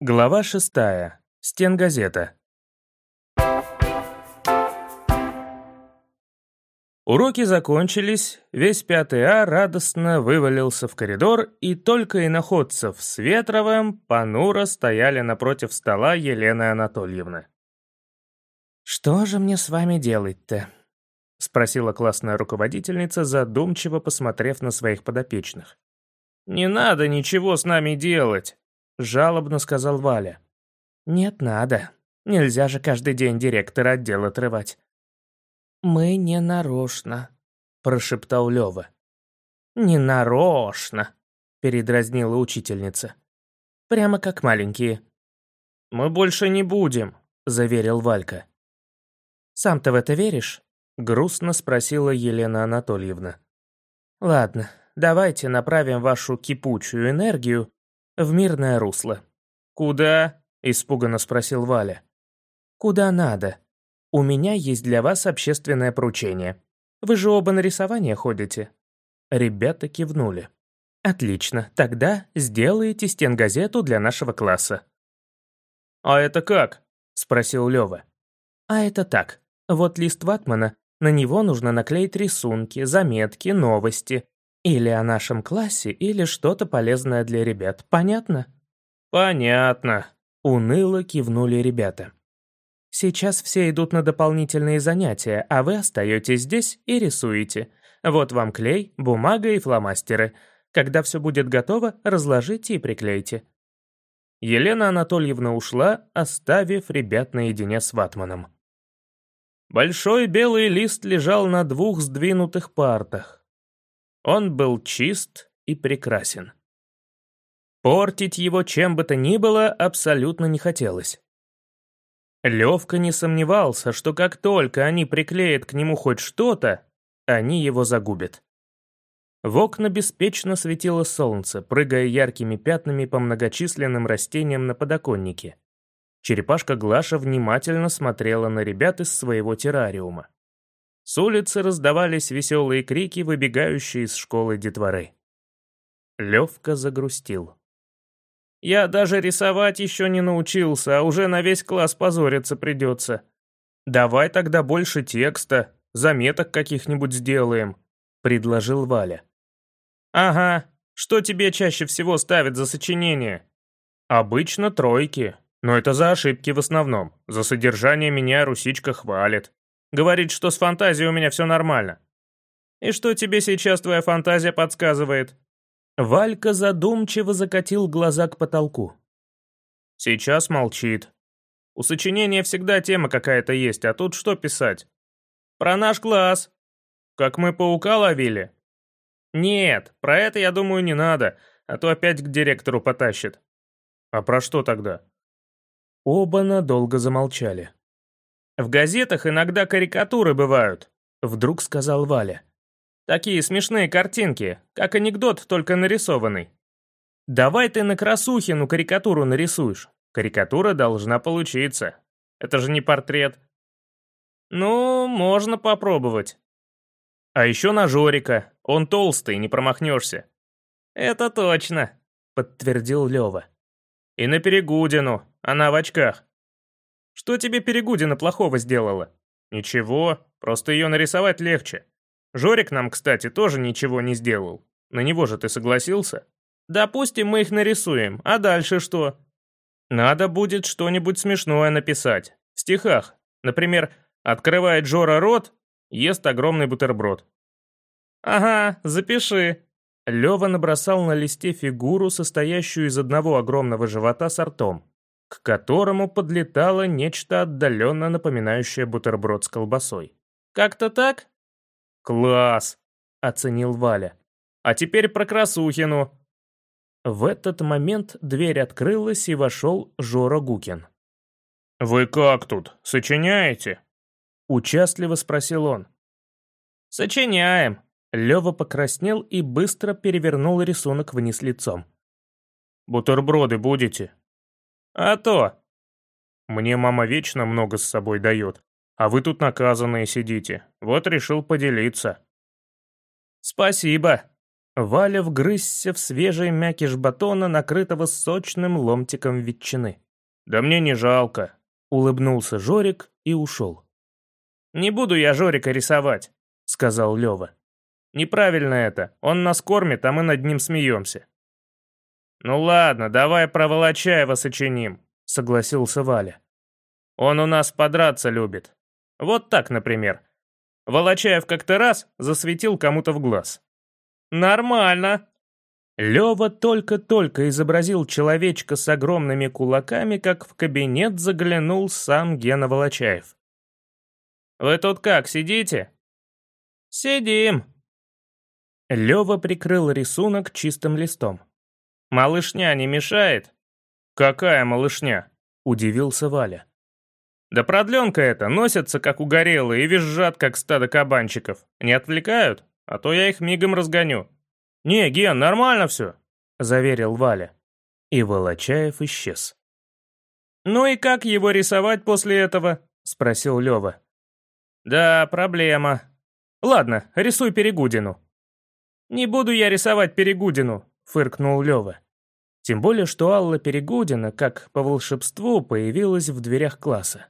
Глава шестая. Стенгазета. Уроки закончились, весь пятый А радостно вывалился в коридор, и только иноходцев с Ветровым понуро стояли напротив стола Елены Анатольевны. «Что же мне с вами делать-то?» — спросила классная руководительница, задумчиво посмотрев на своих подопечных. «Не надо ничего с нами делать», — жалобно сказал Валя. «Нет, надо. Нельзя же каждый день директора отдела отрывать». «Мы не нарочно», — прошептал Лёва. «Не нарочно», — передразнила учительница. «Прямо как маленькие». «Мы больше не будем», — заверил Валька. «Сам-то в это веришь?» — грустно спросила Елена Анатольевна. «Ладно, давайте направим вашу кипучую энергию в мирное русло». «Куда?» — испуганно спросил Валя. «Куда надо. У меня есть для вас общественное поручение. Вы же оба на рисование ходите». Ребята кивнули. «Отлично, тогда сделайте стенгазету для нашего класса». «А это как?» — спросил Лёва. «А это так. Вот лист ватмана, на него нужно наклеить рисунки, заметки, новости. Или о нашем классе, или что-то полезное для ребят. Понятно? Понятно. Уныло кивнули ребята. Сейчас все идут на дополнительные занятия, а вы остаетесь здесь и рисуете. Вот вам клей, бумага и фломастеры. Когда все будет готово, разложите и приклейте. Елена Анатольевна ушла, оставив ребят наедине с ватманом. Большой белый лист лежал на двух сдвинутых партах. Он был чист и прекрасен. Портить его чем бы то ни было абсолютно не хотелось. Левка не сомневался, что как только они приклеят к нему хоть что-то, они его загубят. В окна беспечно светило солнце, прыгая яркими пятнами по многочисленным растениям на подоконнике. Черепашка Глаша внимательно смотрела на ребят из своего террариума. С улицы раздавались веселые крики, выбегающие из школы детворы. Левка загрустил. «Я даже рисовать еще не научился, а уже на весь класс позориться придется. Давай тогда больше текста, заметок каких-нибудь сделаем», — предложил Валя. «Ага, что тебе чаще всего ставят за сочинение?» «Обычно тройки, но это за ошибки в основном. За содержание меня Русичка хвалит. Говорит, что с фантазией у меня все нормально. И что тебе сейчас твоя фантазия подсказывает? Валька задумчиво закатил глаза к потолку. Сейчас молчит. У сочинения всегда тема какая-то есть, а тут что писать? Про наш класс. Как мы паука ловили? Нет, про это, я думаю, не надо, а то опять к директору потащит. А про что тогда? Оба надолго замолчали. «В газетах иногда карикатуры бывают», — вдруг сказал Валя. «Такие смешные картинки, как анекдот, только нарисованный. Давай ты на Красухину карикатуру нарисуешь. Карикатура должна получиться. Это же не портрет». «Ну, можно попробовать». «А еще на Жорика. Он толстый, не промахнешься». «Это точно», — подтвердил Лева. «И на Перегудину. Она в очках. Что тебе Перегудина плохого сделала? Ничего, просто ее нарисовать легче. Жорик нам, кстати, тоже ничего не сделал. На него же ты согласился? Допустим, мы их нарисуем, а дальше что? Надо будет что-нибудь смешное написать. В стихах. Например, «Открывает Жора рот, ест огромный бутерброд». «Ага, запиши». Лёва набросал на листе фигуру, состоящую из одного огромного живота с ртом к которому подлетало нечто отдаленно напоминающее бутерброд с колбасой. «Как-то так?» «Класс!» — оценил Валя. «А теперь про Красухину!» В этот момент дверь открылась, и вошел Жора Гукин. «Вы как тут, сочиняете?» Участливо спросил он. «Сочиняем!» Лёва покраснел и быстро перевернул рисунок вниз лицом. «Бутерброды будете?» «А то!» «Мне мама вечно много с собой дает, а вы тут наказанные сидите. Вот решил поделиться». «Спасибо!» Валя вгрызся в свежий мякиш батона, накрытого сочным ломтиком ветчины. «Да мне не жалко», — улыбнулся Жорик и ушел. «Не буду я Жорика рисовать», — сказал Лева. «Неправильно это. Он нас кормит, а мы над ним смеемся». «Ну ладно, давай про Волочаева сочиним», — согласился Валя. «Он у нас подраться любит. Вот так, например. Волочаев как-то раз засветил кому-то в глаз. Нормально. Лёва только-только изобразил человечка с огромными кулаками, как в кабинет заглянул сам Гена Волочаев. «Вы тут как, сидите?» «Сидим». Лёва прикрыл рисунок чистым листом. «Малышня не мешает?» «Какая малышня?» — удивился Валя. «Да продленка это, носятся как угорелые и визжат, как стадо кабанчиков. Не отвлекают?» а то я их мигом разгоню». «Не, Ген, нормально все», — заверил Валя. И Волочаев исчез. «Ну и как его рисовать после этого?» — спросил Лева. «Да, проблема. Ладно, рисуй Перегудину». «Не буду я рисовать Перегудину», — фыркнул Лева. Тем более, что Алла Перегудина, как по волшебству, появилась в дверях класса.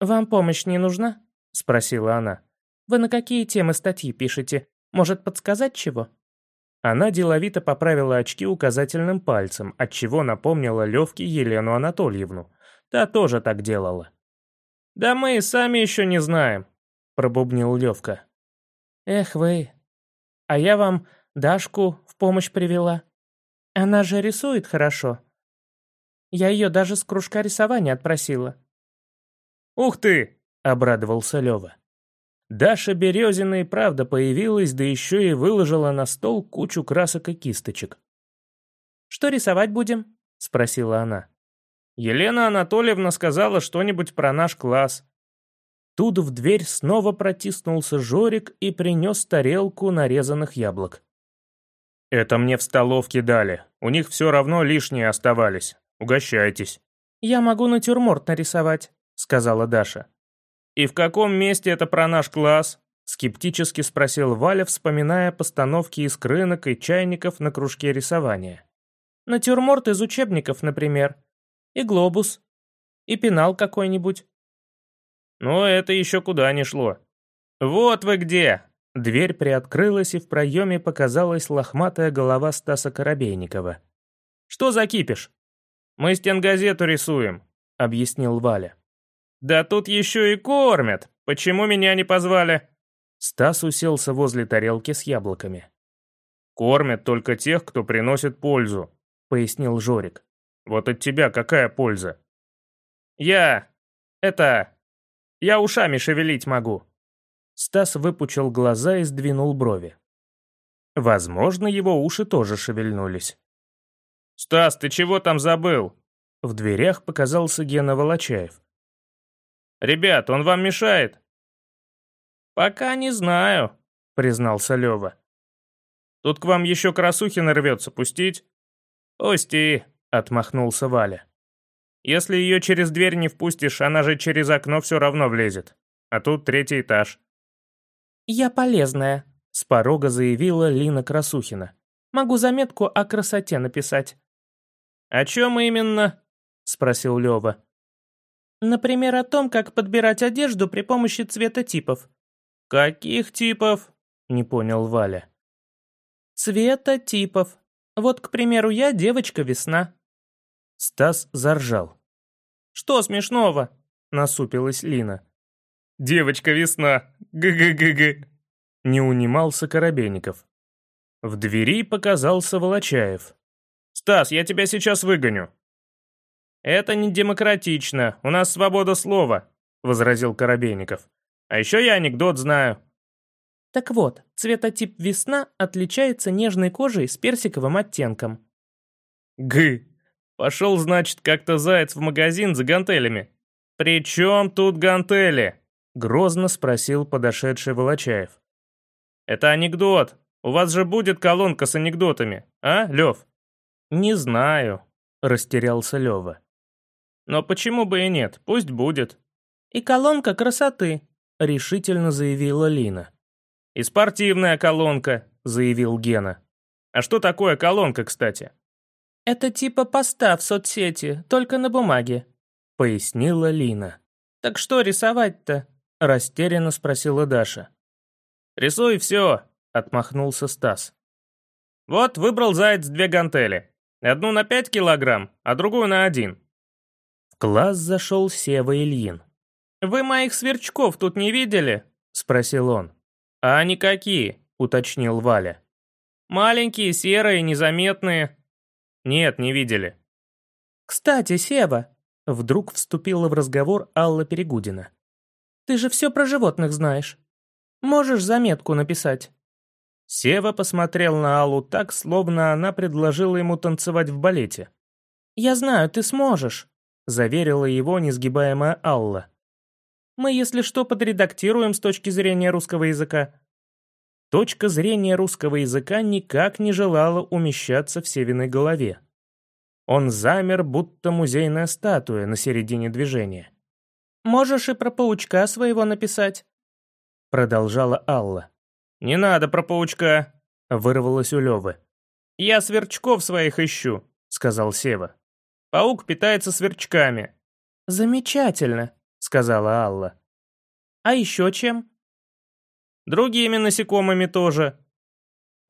«Вам помощь не нужна?» — спросила она. Вы на какие темы статьи пишете? Может, подсказать чего?» Она деловито поправила очки указательным пальцем, отчего напомнила Левке Елену Анатольевну. Та тоже так делала. «Да мы сами еще не знаем», — пробубнил Левка. «Эх вы, а я вам Дашку в помощь привела. Она же рисует хорошо. Я ее даже с кружка рисования отпросила». «Ух ты!» — обрадовался Лева. Даша Березина и правда появилась, да еще и выложила на стол кучу красок и кисточек. «Что рисовать будем?» — спросила она. «Елена Анатольевна сказала что-нибудь про наш класс». Тут в дверь снова протиснулся Жорик и принес тарелку нарезанных яблок. «Это мне в столовке дали. У них все равно лишние оставались. Угощайтесь». «Я могу натюрморт нарисовать», — сказала Даша. «И в каком месте это про наш класс?» Скептически спросил Валя, вспоминая постановки из крынок и чайников на кружке рисования. «Натюрморт из учебников, например. И глобус. И пенал какой-нибудь». «Ну, это еще куда не шло. Вот вы где!» Дверь приоткрылась, и в проеме показалась лохматая голова Стаса Коробейникова. «Что за кипиш?» «Мы стенгазету рисуем», — объяснил Валя. «Да тут еще и кормят! Почему меня не позвали?» Стас уселся возле тарелки с яблоками. «Кормят только тех, кто приносит пользу», — пояснил Жорик. «Вот от тебя какая польза?» «Я... это... я ушами шевелить могу». Стас выпучил глаза и сдвинул брови. Возможно, его уши тоже шевельнулись. «Стас, ты чего там забыл?» В дверях показался Гена Волочаев. «Ребят, он вам мешает?» «Пока не знаю», — признался Лёва. «Тут к вам еще красухина рвется, пустить?» «Пусти», — отмахнулся Валя. «Если ее через дверь не впустишь, она же через окно все равно влезет. А тут третий этаж». «Я полезная», — с порога заявила Лина Красухина. «Могу заметку о красоте написать». «О чем именно?» — спросил Лёва. Например, о том, как подбирать одежду при помощи цветотипов. «Каких типов?» — не понял Валя. «Цветотипов. Вот, к примеру, я девочка-весна». Стас заржал. «Что смешного?» — насупилась Лина. «Девочка-весна. Г-г-г-г». Не унимался Коробейников. В двери показался Волочаев. «Стас, я тебя сейчас выгоню», «Это не демократично, у нас свобода слова», — возразил Коробейников. «А еще я анекдот знаю». Так вот, цветотип весна отличается нежной кожей с персиковым оттенком. Гы. Пошел, значит, как-то заяц в магазин за гантелями. «При чем тут гантели?» — грозно спросил подошедший Волочаев. «Это анекдот. У вас же будет колонка с анекдотами, а, Лев?» «Не знаю», — растерялся Лева. Но почему бы и нет, пусть будет. И колонка красоты, решительно заявила Лина. И спортивная колонка, заявил Гена. А что такое колонка, кстати? Это типа поста в соцсети, только на бумаге, пояснила Лина. Так что рисовать-то? Растерянно спросила Даша. «Рисуй все», — отмахнулся Стас. «Вот, выбрал заяц две гантели. Одну на пять килограмм, а другую на один». В класс зашел Сева Ильин. «Вы моих сверчков тут не видели?» — спросил он. «А они какие?» — уточнил Валя. «Маленькие, серые, незаметные». «Нет, не видели». «Кстати, Сева», — вдруг вступила в разговор Алла Перегудина. «Ты же все про животных знаешь. Можешь заметку написать?» Сева посмотрел на Аллу так, словно она предложила ему танцевать в балете. «Я знаю, ты сможешь», — заверила его несгибаемая Алла. Мы, если что, подредактируем с точки зрения русского языка». Точка зрения русского языка никак не желала умещаться в Севиной голове. Он замер, будто музейная статуя на середине движения. «Можешь и про паучка своего написать», — продолжала Алла. «Не надо про паучка», — вырвалось у Лёвы. «Я сверчков своих ищу», — сказал Сева. «Паук питается сверчками». «Замечательно», — сказала Алла. «А еще чем?» «Другими насекомыми тоже».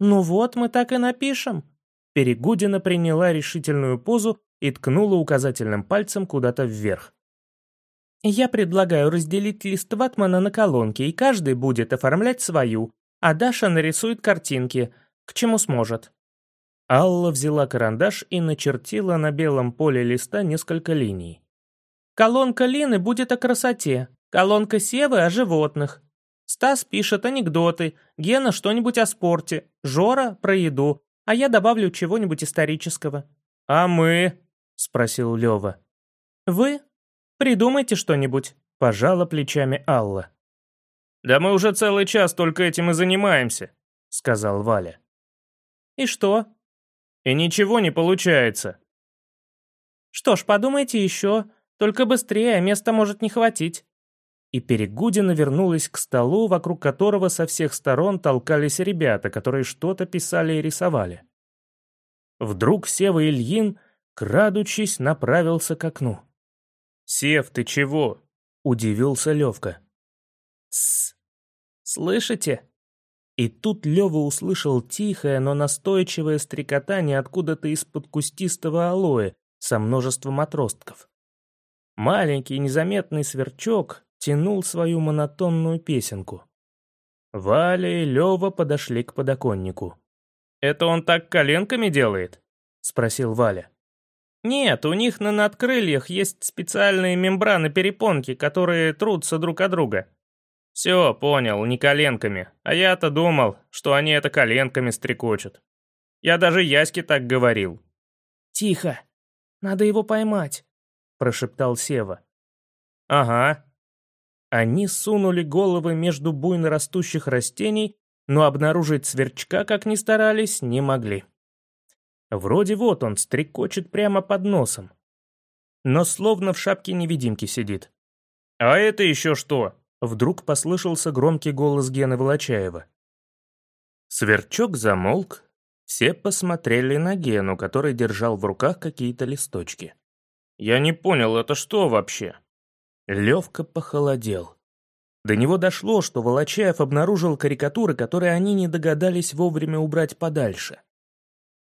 «Ну вот, мы так и напишем». Перегудина приняла решительную позу и ткнула указательным пальцем куда-то вверх. «Я предлагаю разделить лист ватмана на колонки, и каждый будет оформлять свою, а Даша нарисует картинки, к чему сможет». Алла взяла карандаш и начертила на белом поле листа несколько линий. Колонка Лины будет о красоте, колонка Севы о животных. Стас пишет анекдоты, Гена что-нибудь о спорте, Жора про еду, а я добавлю чего-нибудь исторического. «А мы?» — спросил Лёва. «Вы? Придумайте что-нибудь», — пожала плечами Алла. «Да мы уже целый час только этим и занимаемся», — сказал Валя. «И что?» «И ничего не получается». «Что ж, подумайте еще. Только быстрее, места может не хватить». И Перегудина вернулась к столу, вокруг которого со всех сторон толкались ребята, которые что-то писали и рисовали. Вдруг Сева Ильин, крадучись, направился к окну. «Сев, ты чего?» — удивился Левка. «Тссс! Слышите?» И тут Лева услышал тихое, но настойчивое стрекотание откуда-то из-под кустистого алоэ со множеством отростков. Маленький незаметный сверчок тянул свою монотонную песенку. Валя и Лёва подошли к подоконнику. «Это он так коленками делает?» — спросил Валя. «Нет, у них на надкрыльях есть специальные мембраны-перепонки, которые трутся друг от друга. Все, понял, не коленками. А я-то думал, что они это коленками стрекочут. Я даже Яське так говорил». «Тихо, надо его поймать», прошептал Сева. «Ага». Они сунули головы между буйно растущих растений, но обнаружить сверчка, как ни старались, не могли. Вроде вот он стрекочет прямо под носом. Но словно в шапке невидимки сидит. «А это еще что?» Вдруг послышался громкий голос Гены Волочаева. Сверчок замолк, все посмотрели на Гену, который держал в руках какие-то листочки. «Я не понял, это что вообще?» Левка похолодел. До него дошло, что Волочаев обнаружил карикатуры, которые они не догадались вовремя убрать подальше.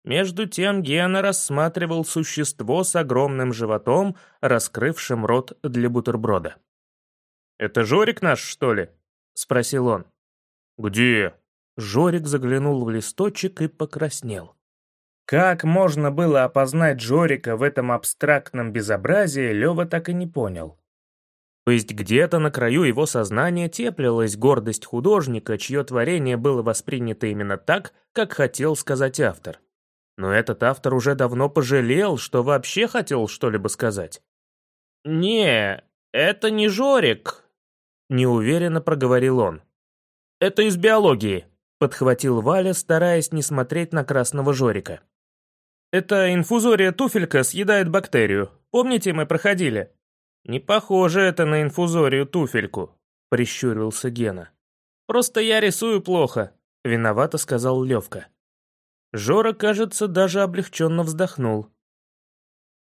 Между тем Гена рассматривал существо с огромным животом, раскрывшим рот для бутерброда. «Это Жорик наш, что ли?» — спросил он. «Где?» Жорик заглянул в листочек и покраснел. Как можно было опознать Жорика в этом абстрактном безобразии, Лёва так и не понял. То есть где-то на краю его сознания теплилась гордость художника, чье творение было воспринято именно так, как хотел сказать автор. Но этот автор уже давно пожалел, что вообще хотел что-либо сказать. «Не, это не Жорик», — неуверенно проговорил он. «Это из биологии», — подхватил Валя, стараясь не смотреть на красного Жорика. Это инфузория туфелька съедает бактерию. Помните, мы проходили? Не похоже это на инфузорию туфельку, прищурился Гена. Просто я рисую плохо, виновато сказал Левка. Жора, кажется, даже облегченно вздохнул.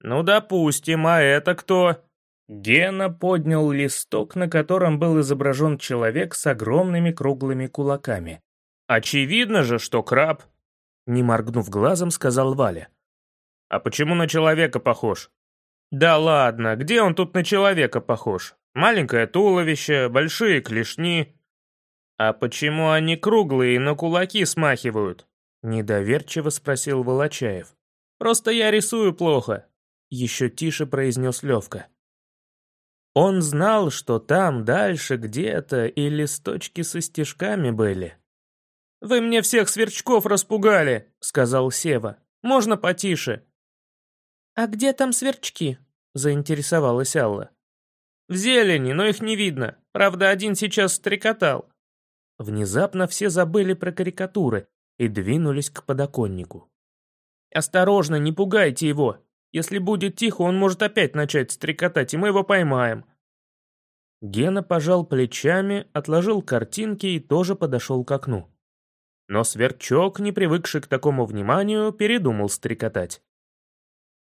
«Ну, допустим, а это кто?» Гена поднял листок, на котором был изображен человек с огромными круглыми кулаками. «Очевидно же, что краб», — не моргнув глазом, сказал Валя. «А почему на человека похож?» «Да ладно, где он тут на человека похож? Маленькое туловище, большие клешни». «А почему они круглые и на кулаки смахивают?» Недоверчиво спросил Волочаев. «Просто я рисую плохо», — еще тише произнес Левка. Он знал, что там дальше где-то и листочки со стежками были. «Вы мне всех сверчков распугали», — сказал Сева. «Можно потише?» «А где там сверчки?» — заинтересовалась Алла. «В зелени, но их не видно. Правда, один сейчас стрекотал». Внезапно все забыли про карикатуры и двинулись к подоконнику. «Осторожно, не пугайте его. Если будет тихо, он может опять начать стрекотать, и мы его поймаем». Гена пожал плечами, отложил картинки и тоже подошел к окну. Но Сверчок, не привыкший к такому вниманию, передумал стрекотать.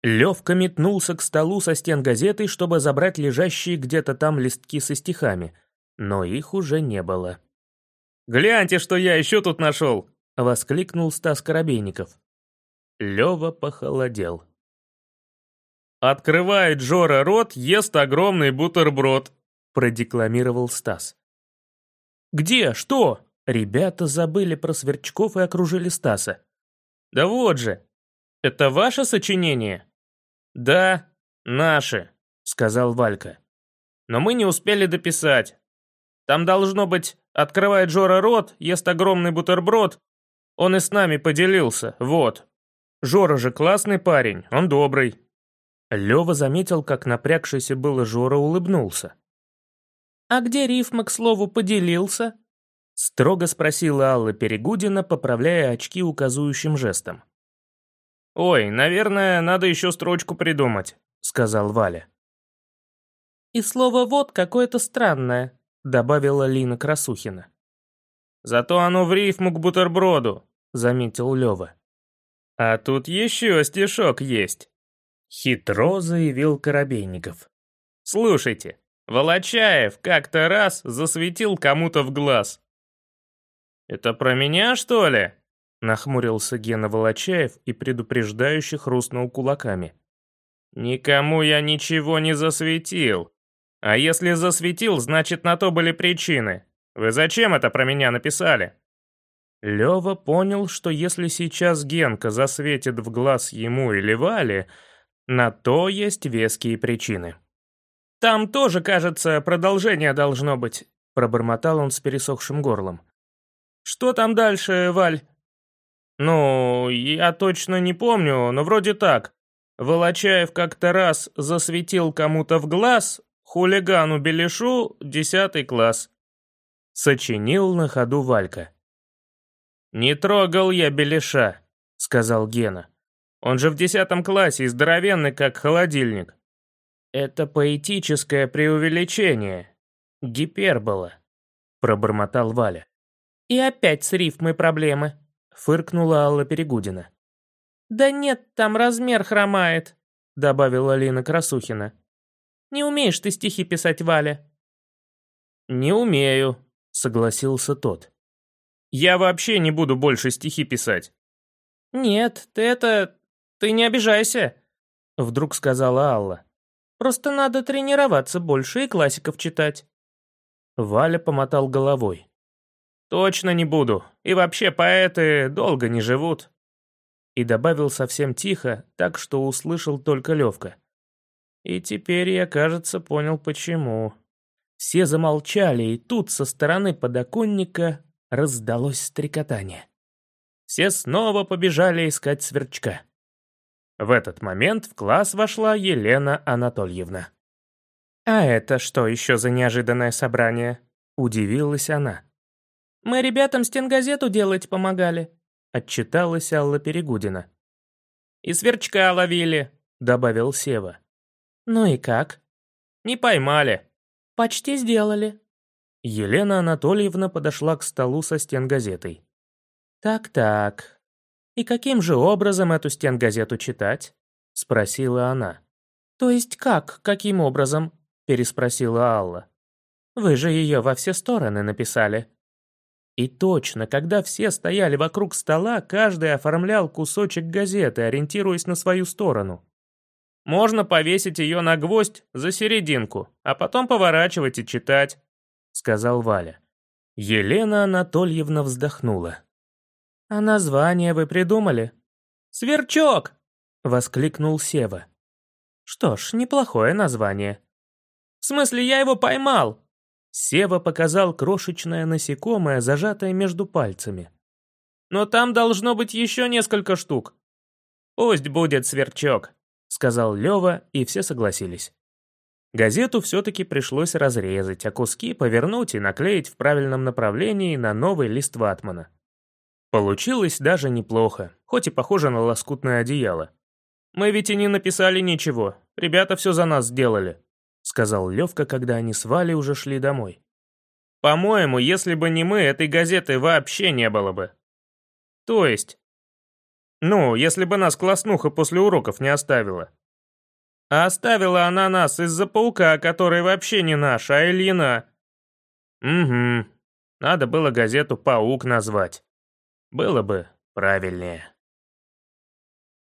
Левка метнулся к столу со стен газеты, чтобы забрать лежащие где-то там листки со стихами, но их уже не было. «Гляньте, что я еще тут нашел!» — воскликнул Стас Коробейников. Лева похолодел. «Открывает Жора рот, ест огромный бутерброд», — продекламировал Стас. «Где? Что?» Ребята забыли про сверчков и окружили Стаса. «Да вот же! Это ваше сочинение?» «Да, наши», — сказал Валька. «Но мы не успели дописать. Там должно быть, открывает Жора рот, ест огромный бутерброд. Он и с нами поделился, вот. Жора же классный парень, он добрый». Лёва заметил, как напрягшийся было Жора улыбнулся. «А где рифма, к слову, поделился?» Строго спросила Алла Перегудина, поправляя очки указующим жестом. «Ой, наверное, надо еще строчку придумать», — сказал Валя. «И слово «вот» какое-то странное», — добавила Лина Красухина. «Зато оно в рифму к бутерброду», — заметил Лёва. «А тут еще стишок есть», — хитро заявил Коробейников. «Слушайте, Волочаев как-то раз засветил кому-то в глаз». «Это про меня, что ли?» Нахмурился Гена Волочаев и предупреждающе хрустнул кулаками. «Никому я ничего не засветил. А если засветил, значит, на то были причины. Вы зачем это про меня написали?» Лёва понял, что если сейчас Генка засветит в глаз ему или Вале, на то есть веские причины. «Там тоже, кажется, продолжение должно быть», — пробормотал он с пересохшим горлом. «Что там дальше, Валь?» «Ну, я точно не помню, но вроде так. Волочаев как-то раз засветил кому-то в глаз, хулигану Белишу, десятый класс». Сочинил на ходу Валька. «Не трогал я Белиша», — сказал Гена. «Он же в десятом классе и здоровенный, как холодильник». «Это поэтическое преувеличение. Гипербола», — пробормотал Валя. «И опять с рифмой проблемы», фыркнула Алла Перегудина. «Да нет, там размер хромает», — добавила Лина Красухина. «Не умеешь ты стихи писать, Валя?» «Не умею», — согласился тот. «Я вообще не буду больше стихи писать». «Нет, ты это... ты не обижайся», — вдруг сказала Алла. «Просто надо тренироваться больше и классиков читать». Валя помотал головой. «Точно не буду. И вообще поэты долго не живут». И добавил совсем тихо, так что услышал только Левка. И теперь я, кажется, понял почему. Все замолчали, и тут со стороны подоконника раздалось стрекотание. Все снова побежали искать сверчка. В этот момент в класс вошла Елена Анатольевна. «А это что еще за неожиданное собрание?» – удивилась она. Мы ребятам стенгазету делать помогали», — отчиталась Алла Перегудина. «И сверчка ловили», — добавил Сева. «Ну и как?» «Не поймали». «Почти сделали». Елена Анатольевна подошла к столу со стенгазетой. «Так-так. «И каким же образом эту стенгазету читать?» — спросила она. «То есть как, каким образом?» — переспросила Алла. «Вы же ее во все стороны написали». И точно, когда все стояли вокруг стола, каждый оформлял кусочек газеты, ориентируясь на свою сторону. «Можно повесить ее на гвоздь за серединку, а потом поворачивать и читать», — сказал Валя. Елена Анатольевна вздохнула. «А название вы придумали?» «Сверчок!» — воскликнул Сева. «Что ж, неплохое название». «В смысле, я его поймал?» Сева показал крошечное насекомое, зажатое между пальцами. «Но там должно быть еще несколько штук». «Пусть будет сверчок», — сказал Лева, и все согласились. Газету все-таки пришлось разрезать, а куски повернуть и наклеить в правильном направлении на новый лист ватмана. Получилось даже неплохо, хоть и похоже на лоскутное одеяло. «Мы ведь и не написали ничего, ребята все за нас сделали», сказал Левка, когда они с Валей уже шли домой. «По-моему, если бы не мы, этой газеты вообще не было бы». «То есть?» «Ну, если бы нас класснуха после уроков не оставила», оставила она нас из-за паука, который вообще не наш, а Ильина. Угу. Надо было газету «Паук» назвать. Было бы правильнее.